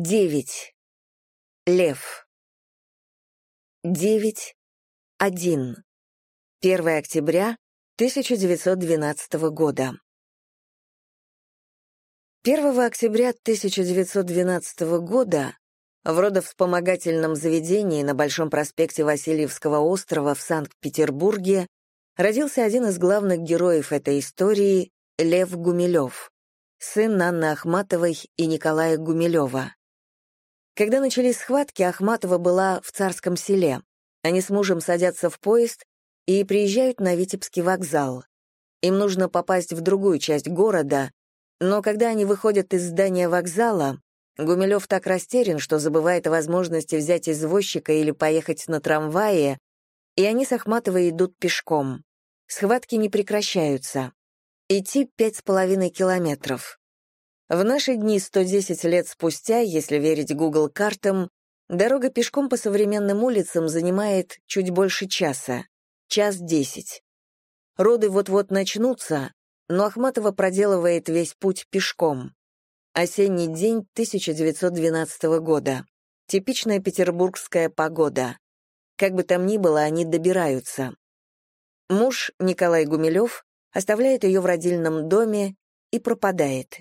Девять. Лев. Девять. Один. 1 октября 1912 года. 1 октября 1912 года в родовспомогательном заведении на Большом проспекте Васильевского острова в Санкт-Петербурге родился один из главных героев этой истории — Лев Гумилев, сын Анны Ахматовой и Николая Гумилева. Когда начались схватки, Ахматова была в Царском селе. Они с мужем садятся в поезд и приезжают на Витебский вокзал. Им нужно попасть в другую часть города, но когда они выходят из здания вокзала, Гумилев так растерян, что забывает о возможности взять извозчика или поехать на трамвае, и они с Ахматовой идут пешком. Схватки не прекращаются. Идти пять с половиной километров. В наши дни, 110 лет спустя, если верить Google картам, дорога пешком по современным улицам занимает чуть больше часа, час десять. Роды вот-вот начнутся, но Ахматова проделывает весь путь пешком. Осенний день 1912 года. Типичная петербургская погода. Как бы там ни было, они добираются. Муж, Николай Гумилев, оставляет ее в родильном доме и пропадает.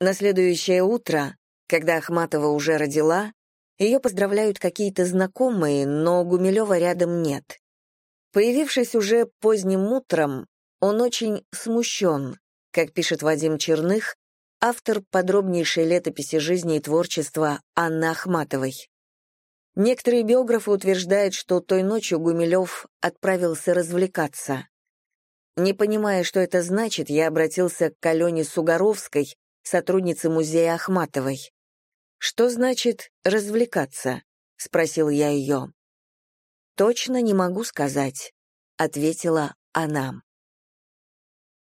На следующее утро, когда Ахматова уже родила, ее поздравляют какие-то знакомые, но Гумилева рядом нет. Появившись уже поздним утром, он очень смущен, как пишет Вадим Черных, автор подробнейшей летописи жизни и творчества Анны Ахматовой. Некоторые биографы утверждают, что той ночью Гумилев отправился развлекаться. Не понимая, что это значит, я обратился к Алене Сугаровской, сотрудницы музея Ахматовой. «Что значит «развлекаться»?» — спросил я ее. «Точно не могу сказать», — ответила она.